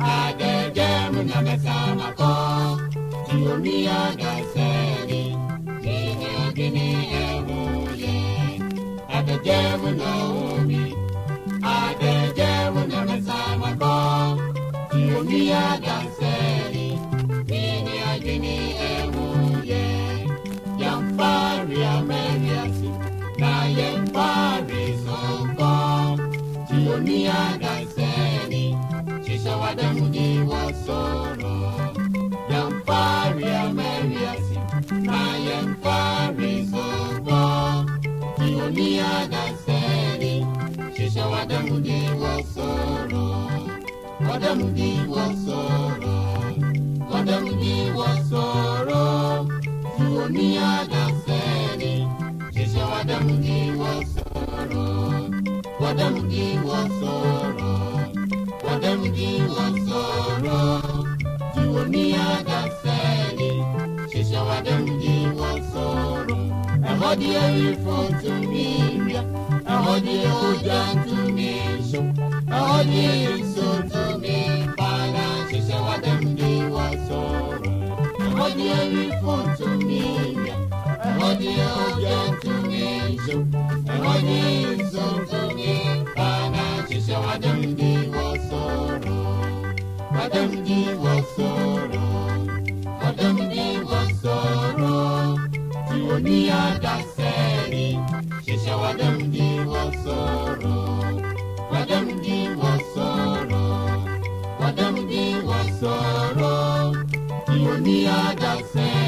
Adejemu na mesa mako, Tiyomiya Me, I dare dare adejewe na omi adejewe call. mesama ko ti omi adanse. duniya da sani sise wadamugi wasoro wadamugi wasoro wadamugi wasoro duniya da sani sise wadamugi wasoro ẹ̀họ́dí ẹ̀rí fún tumi rẹ̀ ẹ̀họ́dí ọjà tumi sọ ẹ̀họ́dí èso tumi para sise wadamugi wasoro. Adieu reform to me, adieu gentlemen, adieu son to me, bana shisho adam di wasoro, adam di wasoro, adam di wasoro, ti oni adaseri, shisho adam di wasoro. the other side.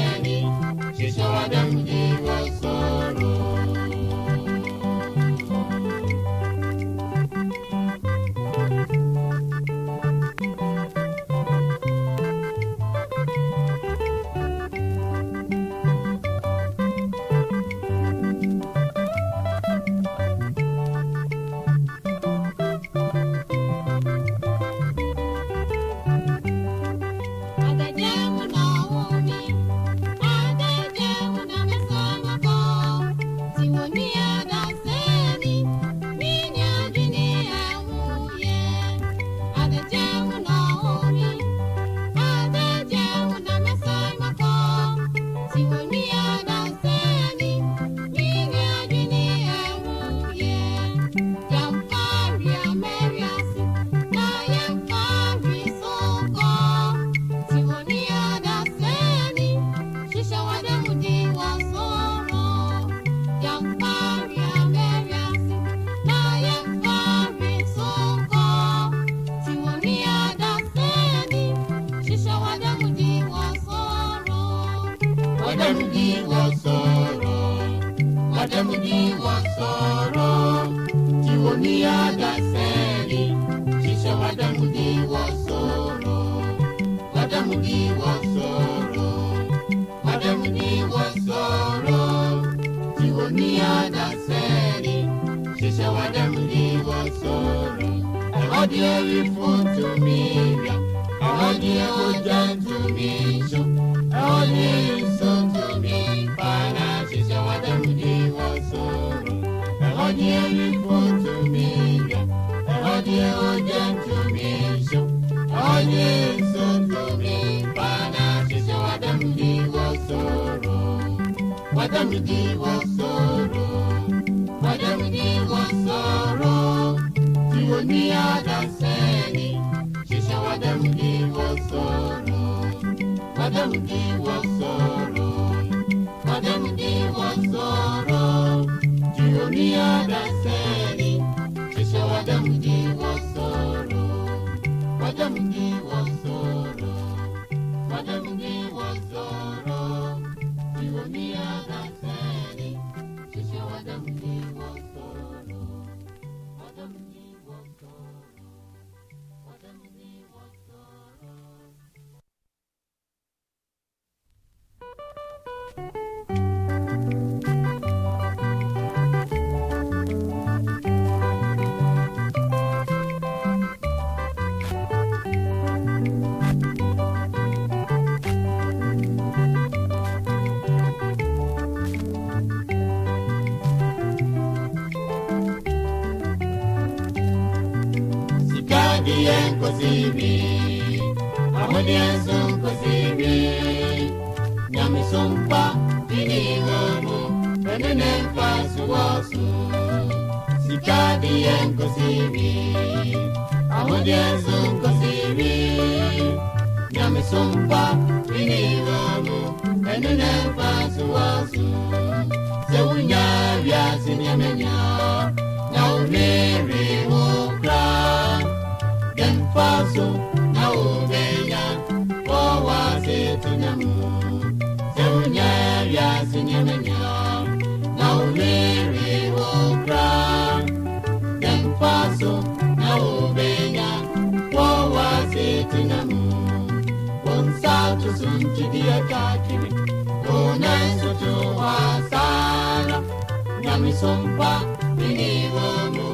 Nyamisompa iniwomu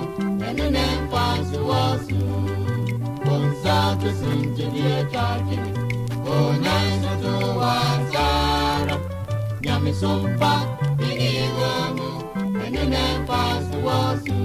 enene mfansu wosu wonsatu sunchidia kakiri onaisoto wasara nyamisompa iniwomu enene mfansu wosu ahantan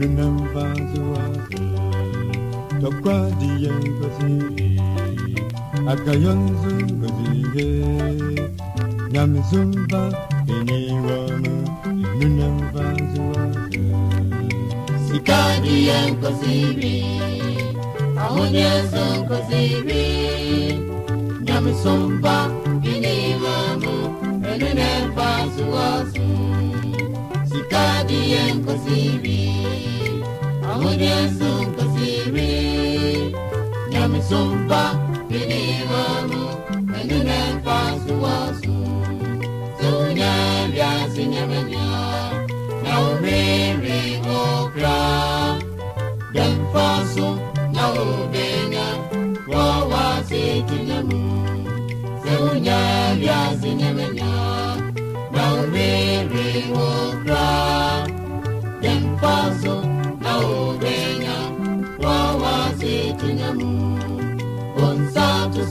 Enunamva zuwazu Chokwa diye ngozive Akayonzu ngozive Nyamzumba Eniwamu Enunamva zuwazu sikadi nkosiri ahụnyezo nkosiri nyamisomba iniwamu enene mpasuwasu Pamoja sumpa siri Nami sumpa pinimamu Nandunan pasu wasu Sunya biasi nyamanya Naumiri okra Dan pasu naubenya Wawasi tunyamu Sunya biasi nyamanya Naumiri okra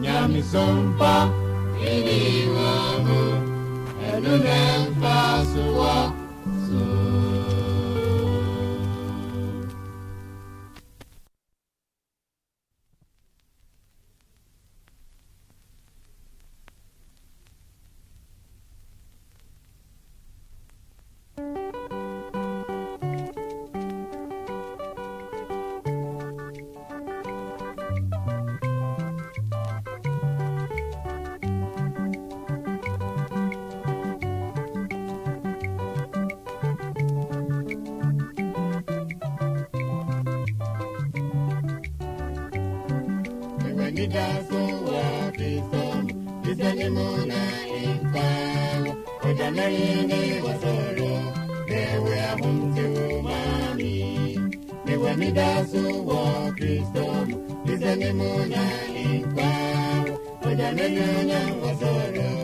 Nyami Sompa, Ili Wamu, Elu Nempa Suwa, Mi wa kisom Dizani muna impango Odana ini wasoro Dewe abumzi umami Niwe midaso wa kisom Dizani muna impango Odana nyanya wasoro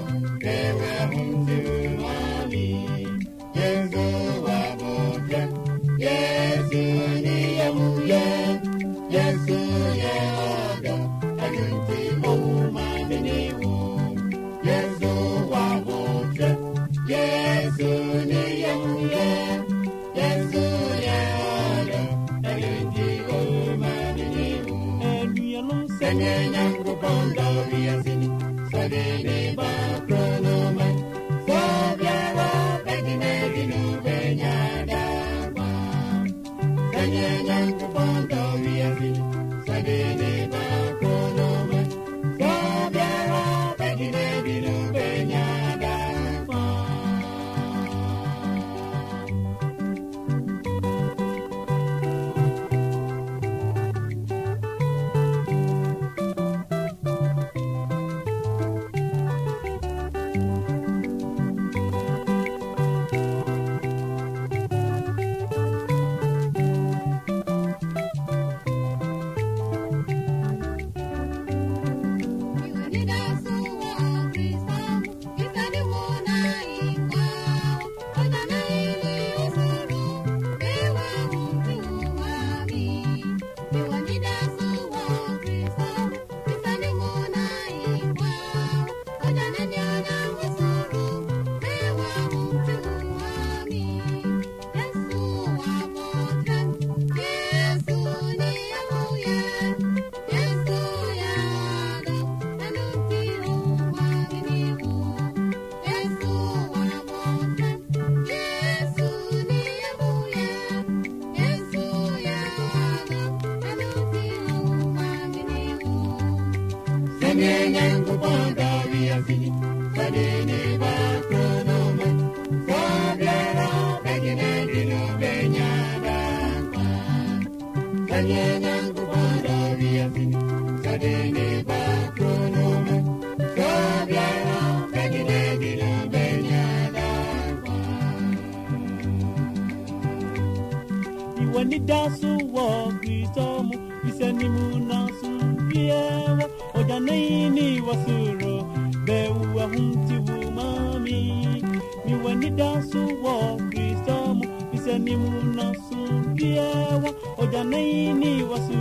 ni munasubia wa ojanai ni wasu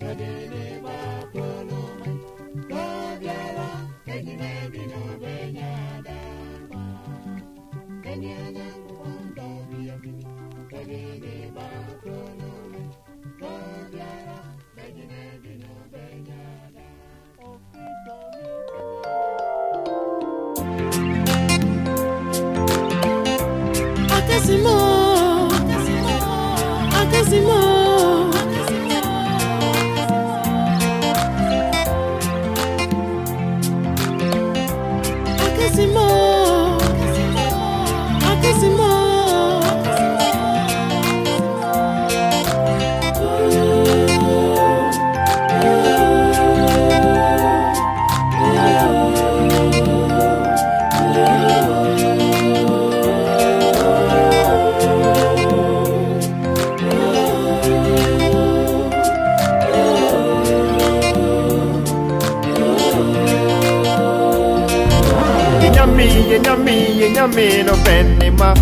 Da-da-da. Massimo. Pasuwasu nyame no bɛn ne ma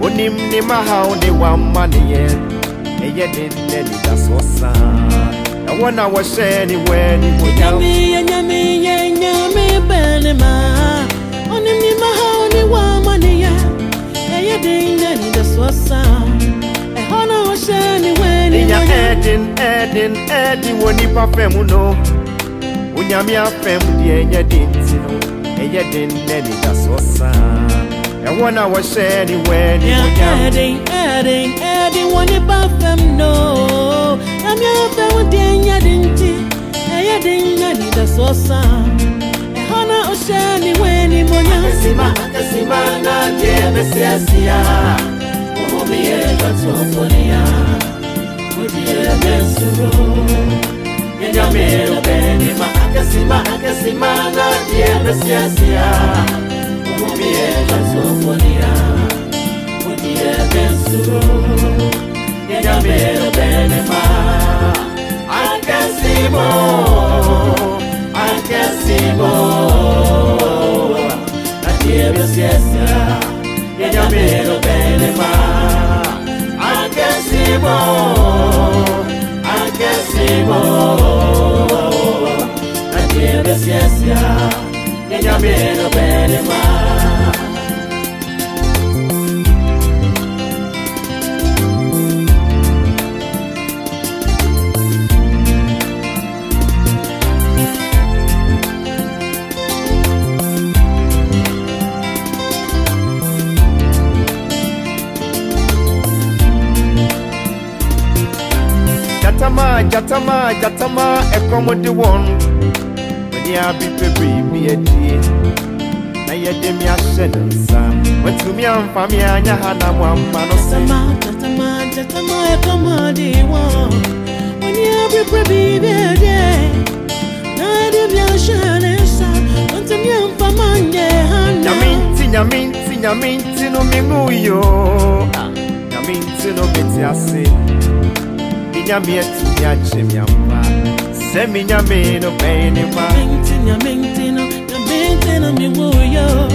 onim ne ma haw ne wamma ne yɛ ɛyɛ den nɛ nida so saa ɛwɔ na wɔhyɛ ne wɔ animonyam Nyame, nyame, nyame bɛne ma. Onim ni ma ha, oni wa ma ni ya. Ɛyɛ den na ni da so sa. Ɛhɔ na ɔhyɛ ne wɔ Nya animonyam. ɛden ɛden ɛden wɔ nipa fɛm no onyame afɛm deɛ ɛnyɛ den nti no ɛyɛ den nɛ nida so saa ɛwɔ na wɔhyɛ ne wɔ Ya animonyam ɛden, ɛden, wɔ nipa fam no. Nyame afɛm deɛ nyɛ den nti. Ɛyɛ den na ni da so sa. Ɛhɔ na ɔhyɛ ne wɔ animonyam. Akasima, akasima na deɛ bɛsiasia Ɔhomeyɛ dɔtofonia Wodiɛ bɛsuro nyamero benima akasima akasima na diebe siasia kumie kasofonia kudiebe nsuru nyamero benima akasimo akasimo na diebe siasia nyamero benima akasimo Nimo Na tiebe siesya Ninyamino penema jatama jatama jatama ɛkɔmɔde wɔn wɔde abi bebree bi adie na yɛde mi ahyɛ ne nsa. Watumi amfa me anya ha na mo amfa no sɛ jatama jatama ɛkɔmɔde wɔn wɔde abi bebree bi adie na yɛde mi ahyɛ ne nsa. Mi anfa me anya ha na. Nyaminti nyaminti nyaminti no mi mu yo. Ah. Nyaminti no beti ase. Nyame atumi agye me amba Sɛ me nyame no bɛn ne ma Minti na minti no, na minti no mi wo yo.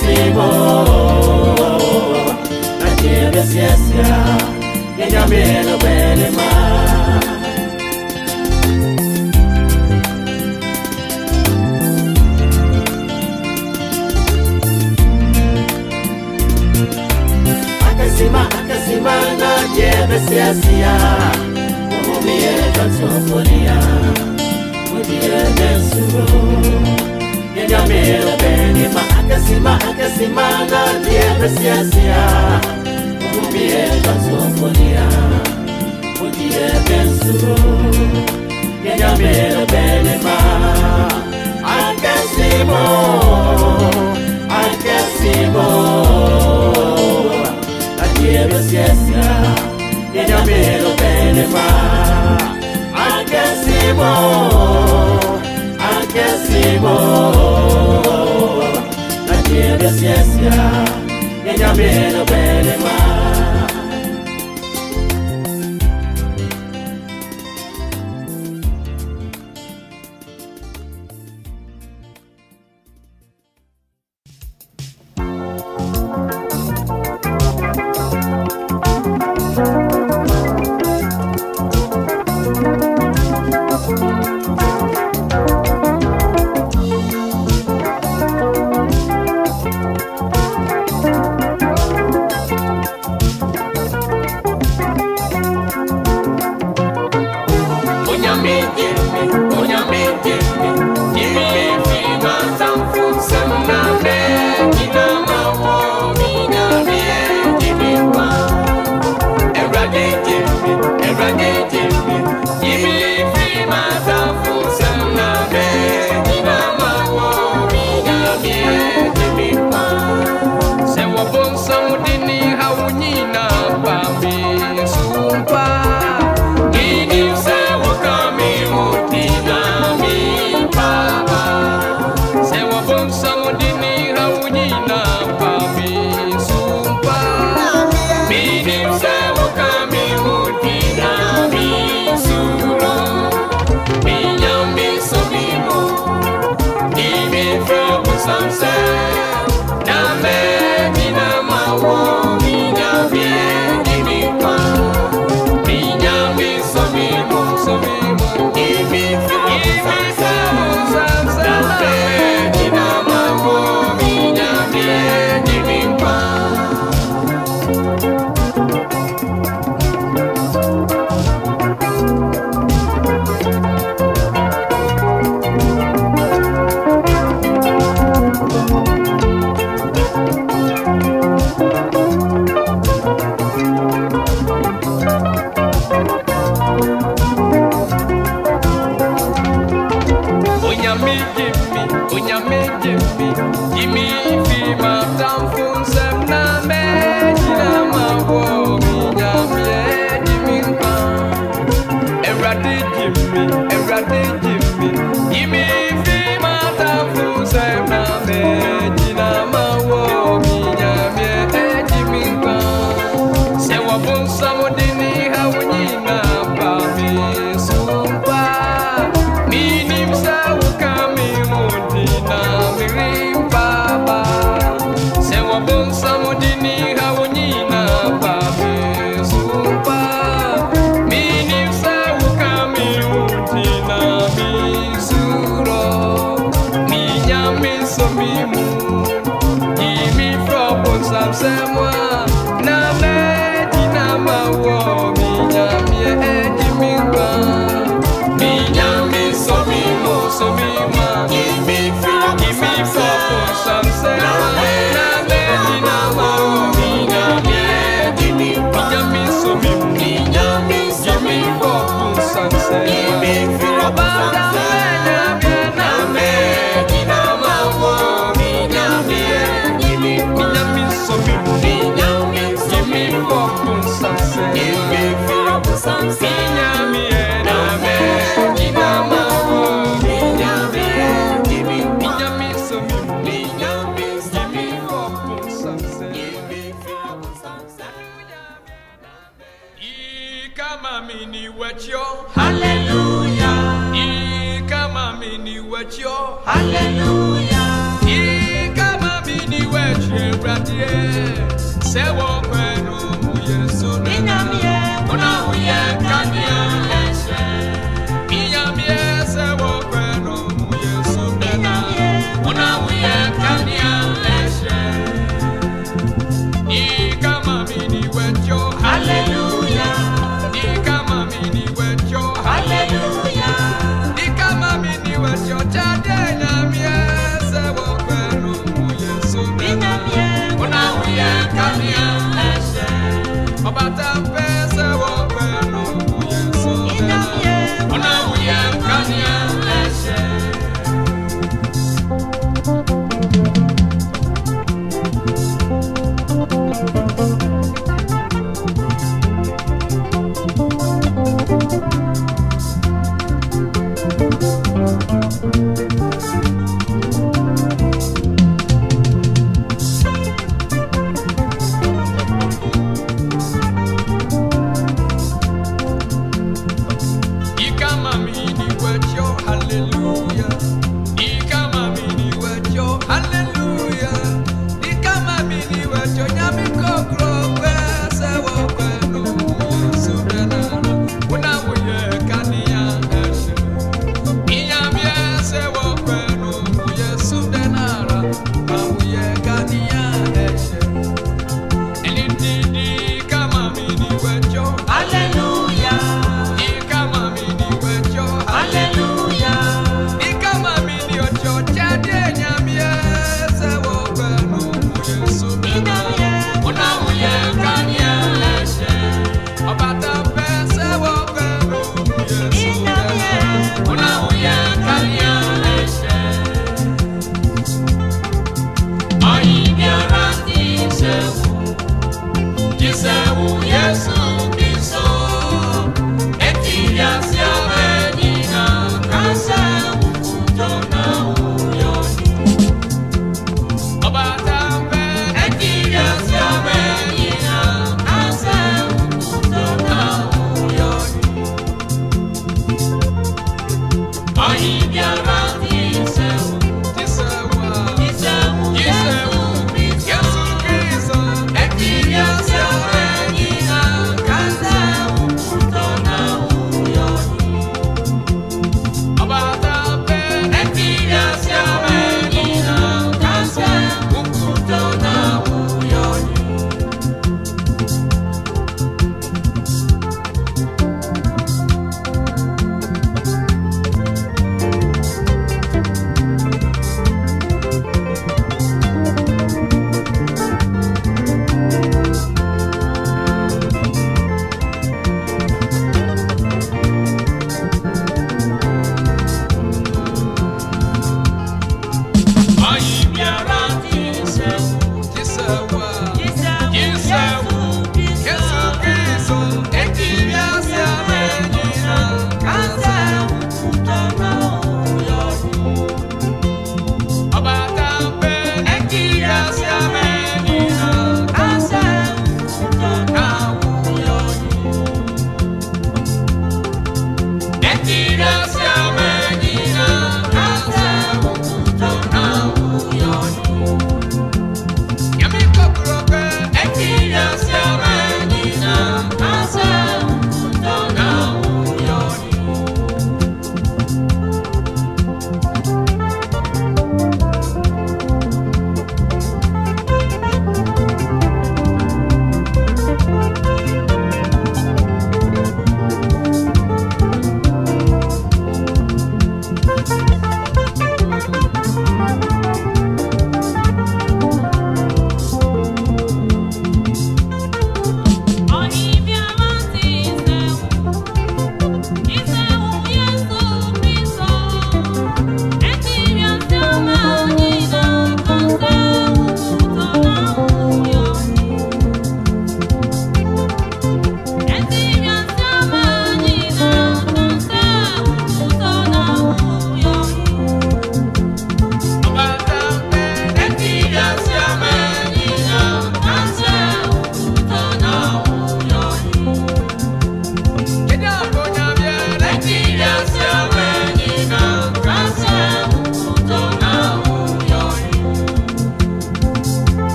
sigo. La tierra es ciencia ella me lo duele más. Acá acá Akasima, akasima na deɛ bɛsiasia Wɔhomeyɛ dɔtofonia Wodiɛ bɛsuro Yɛnyame no bɛn ne ma Akasimo Akasimo Nadie bɛsiasia Yɛnyame no bɛn ne ma Doña Miriam. When you made give me wachyo hallelujah. I kama mini wachyo bradie se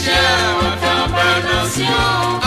chama, campanha do Senhor.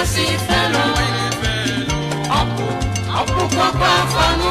Chelsea fellow. Up, up, up, up, up, up, up,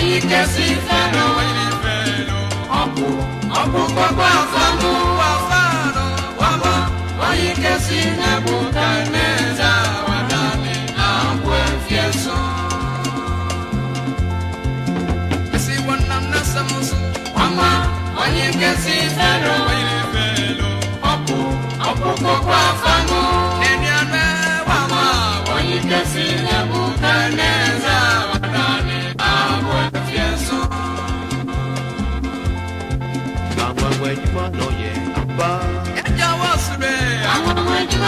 Felo Wanyi felo Opu Opu kwa kwa fano Kwa fano Wama Wanyi kesi nebo Kaineza wadane Awe mfieso Missy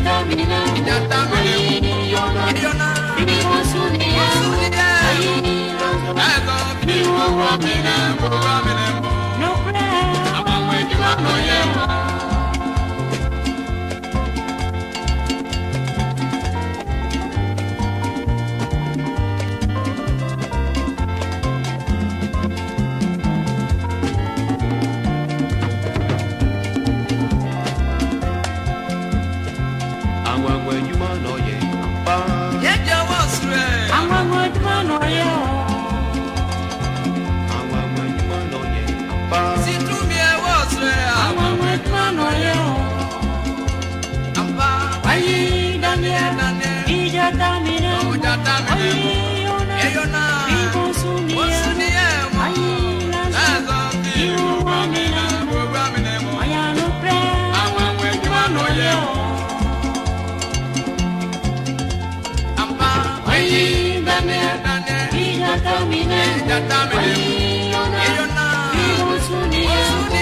Ìjà tàbí náà. ọjà tá mi lè mú Ìjà tàbí náà. Ìjà tá mi lè mú. Ẹyọ náà. Ìwọ̀sùn ni Ó ẹ̀ sún mú. ní